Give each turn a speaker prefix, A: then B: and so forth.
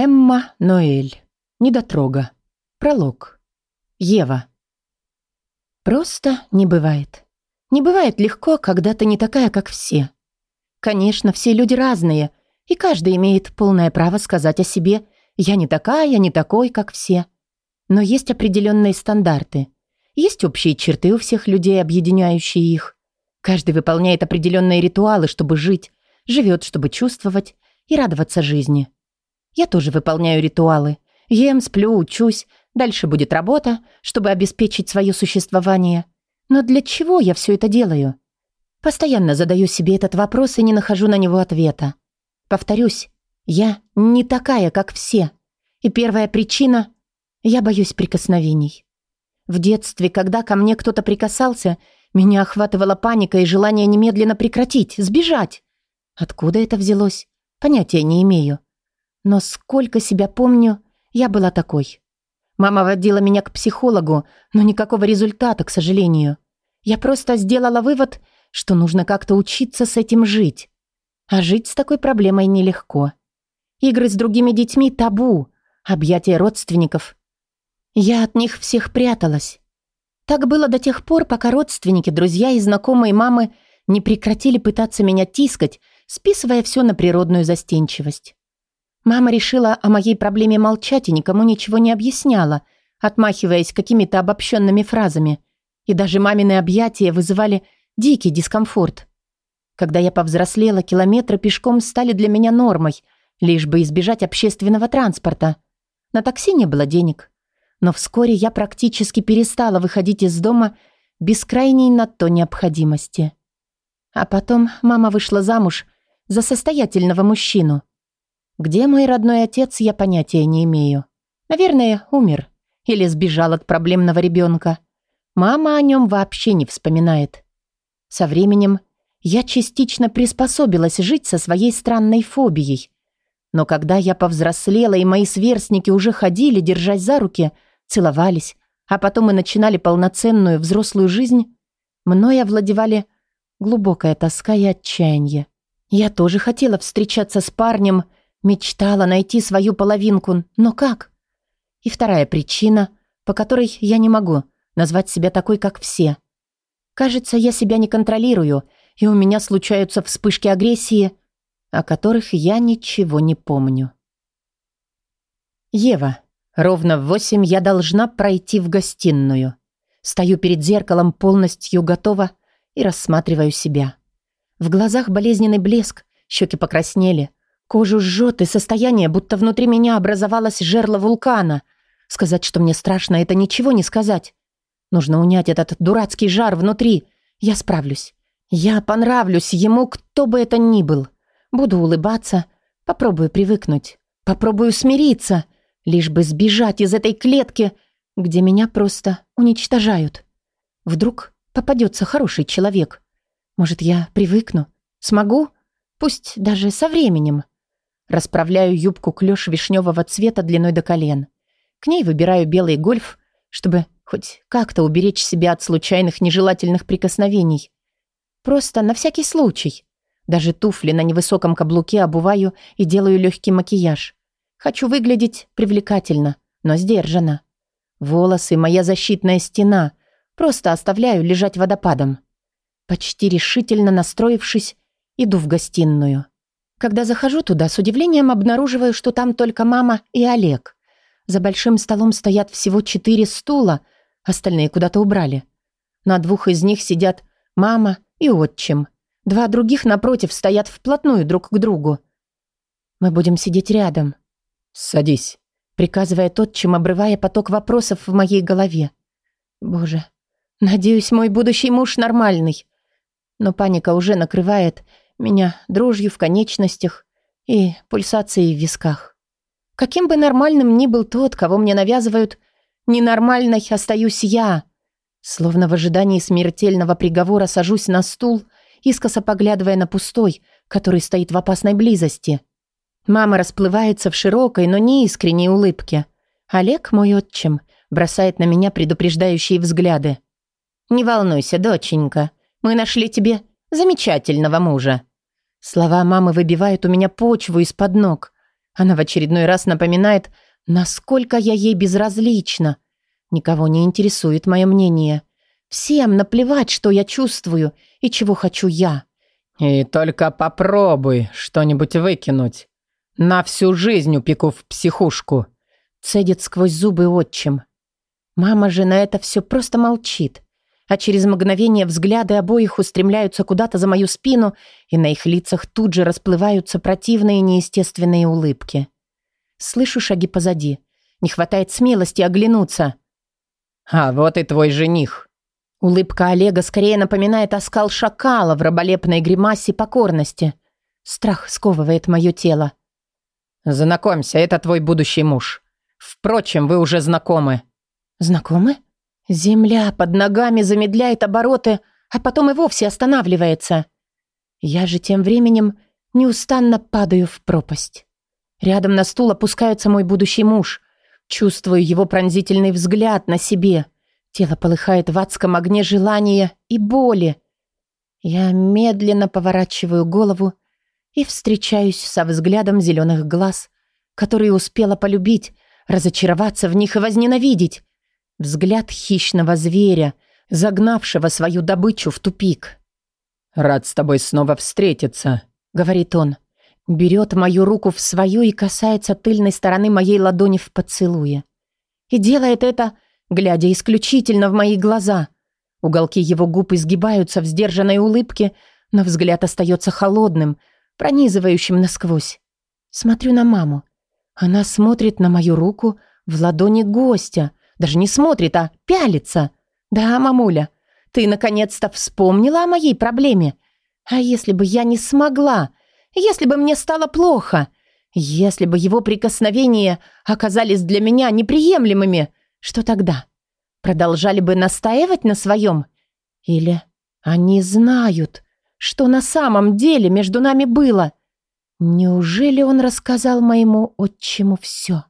A: Эмма Ноэль. Недотрога. Пролог. Ева. Просто не бывает. Не бывает легко, когда ты не такая, как все. Конечно, все люди разные, и каждый имеет полное право сказать о себе «я не такая, я не такой, как все». Но есть определенные стандарты. Есть общие черты у всех людей, объединяющие их. Каждый выполняет определенные ритуалы, чтобы жить, живет, чтобы чувствовать и радоваться жизни. Я тоже выполняю ритуалы. Ем, сплю, учусь. Дальше будет работа, чтобы обеспечить свое существование. Но для чего я все это делаю? Постоянно задаю себе этот вопрос и не нахожу на него ответа. Повторюсь, я не такая, как все. И первая причина – я боюсь прикосновений. В детстве, когда ко мне кто-то прикасался, меня охватывала паника и желание немедленно прекратить, сбежать. Откуда это взялось? Понятия не имею. Но сколько себя помню, я была такой. Мама водила меня к психологу, но никакого результата, к сожалению. Я просто сделала вывод, что нужно как-то учиться с этим жить. А жить с такой проблемой нелегко. Игры с другими детьми – табу, объятия родственников. Я от них всех пряталась. Так было до тех пор, пока родственники, друзья и знакомые мамы не прекратили пытаться меня тискать, списывая все на природную застенчивость. Мама решила о моей проблеме молчать и никому ничего не объясняла, отмахиваясь какими-то обобщенными фразами. И даже мамины объятия вызывали дикий дискомфорт. Когда я повзрослела, километры пешком стали для меня нормой, лишь бы избежать общественного транспорта. На такси не было денег. Но вскоре я практически перестала выходить из дома без крайней на то необходимости. А потом мама вышла замуж за состоятельного мужчину – где мой родной отец, я понятия не имею. Наверное, умер. Или сбежал от проблемного ребенка. Мама о нем вообще не вспоминает. Со временем я частично приспособилась жить со своей странной фобией. Но когда я повзрослела, и мои сверстники уже ходили, держась за руки, целовались, а потом и начинали полноценную взрослую жизнь, мной овладевали глубокая тоска и отчаяние. Я тоже хотела встречаться с парнем – Мечтала найти свою половинку, но как? И вторая причина, по которой я не могу назвать себя такой, как все. Кажется, я себя не контролирую, и у меня случаются вспышки агрессии, о которых я ничего не помню. Ева. Ровно в восемь я должна пройти в гостиную. Стою перед зеркалом, полностью готова, и рассматриваю себя. В глазах болезненный блеск, щеки покраснели, Кожу жжет и состояние, будто внутри меня образовалось жерло вулкана. Сказать, что мне страшно, это ничего не сказать. Нужно унять этот дурацкий жар внутри. Я справлюсь. Я понравлюсь ему, кто бы это ни был. Буду улыбаться, попробую привыкнуть, попробую смириться, лишь бы сбежать из этой клетки, где меня просто уничтожают. Вдруг попадется хороший человек. Может, я привыкну? Смогу? Пусть даже со временем. Расправляю юбку клёш вишневого цвета длиной до колен. К ней выбираю белый гольф, чтобы хоть как-то уберечь себя от случайных нежелательных прикосновений. Просто на всякий случай. Даже туфли на невысоком каблуке обуваю и делаю легкий макияж. Хочу выглядеть привлекательно, но сдержанно. Волосы — моя защитная стена. Просто оставляю лежать водопадом. Почти решительно настроившись, иду в гостиную. Когда захожу туда, с удивлением обнаруживаю, что там только мама и Олег. За большим столом стоят всего четыре стула, остальные куда-то убрали. На двух из них сидят мама и отчим. Два других напротив стоят вплотную друг к другу. Мы будем сидеть рядом.
B: «Садись», —
A: приказывает отчим, обрывая поток вопросов в моей голове. «Боже, надеюсь, мой будущий муж нормальный». Но паника уже накрывает, — меня дрожью в конечностях и пульсацией в висках. Каким бы нормальным ни был тот, кого мне навязывают, ненормальной остаюсь я. Словно в ожидании смертельного приговора сажусь на стул, искоса поглядывая на пустой, который стоит в опасной близости. Мама расплывается в широкой, но не искренней улыбке. Олег, мой отчим, бросает на меня предупреждающие взгляды. «Не волнуйся, доченька, мы нашли тебе замечательного мужа. Слова мамы выбивают у меня почву из-под ног. Она в очередной раз напоминает, насколько я ей безразлична. Никого не интересует мое мнение. Всем наплевать, что я чувствую и чего хочу я.
B: И только попробуй что-нибудь выкинуть. На всю жизнь упеку в психушку.
A: Цедит сквозь зубы отчим. Мама же на это все просто молчит а через мгновение взгляды обоих устремляются куда-то за мою спину, и на их лицах тут же расплываются противные неестественные улыбки. Слышу шаги позади. Не хватает смелости оглянуться.
B: «А вот и твой жених».
A: Улыбка Олега скорее напоминает оскал шакала в раболепной гримасе покорности. Страх сковывает мое тело.
B: «Знакомься, это твой будущий муж. Впрочем, вы уже знакомы».
A: «Знакомы?» Земля под ногами замедляет обороты, а потом и вовсе останавливается. Я же тем временем неустанно падаю в пропасть. Рядом на стул опускается мой будущий муж. Чувствую его пронзительный взгляд на себе. Тело полыхает в адском огне желания и боли. Я медленно поворачиваю голову и встречаюсь со взглядом зеленых глаз, которые успела полюбить, разочароваться в них и возненавидеть. Взгляд хищного зверя, загнавшего свою добычу в тупик.
B: «Рад с тобой снова встретиться», —
A: говорит он. Берет мою руку в свою и касается тыльной стороны моей ладони в поцелуе. И делает это, глядя исключительно в мои глаза. Уголки его губ изгибаются в сдержанной улыбке, но взгляд остается холодным, пронизывающим насквозь. Смотрю на маму. Она смотрит на мою руку в ладони гостя, даже не смотрит, а пялится. Да, мамуля, ты наконец-то вспомнила о моей проблеме. А если бы я не смогла? Если бы мне стало плохо? Если бы его прикосновения оказались для меня неприемлемыми? Что тогда? Продолжали бы настаивать на своем? Или они знают, что на самом деле между нами было? Неужели он рассказал моему отчиму все?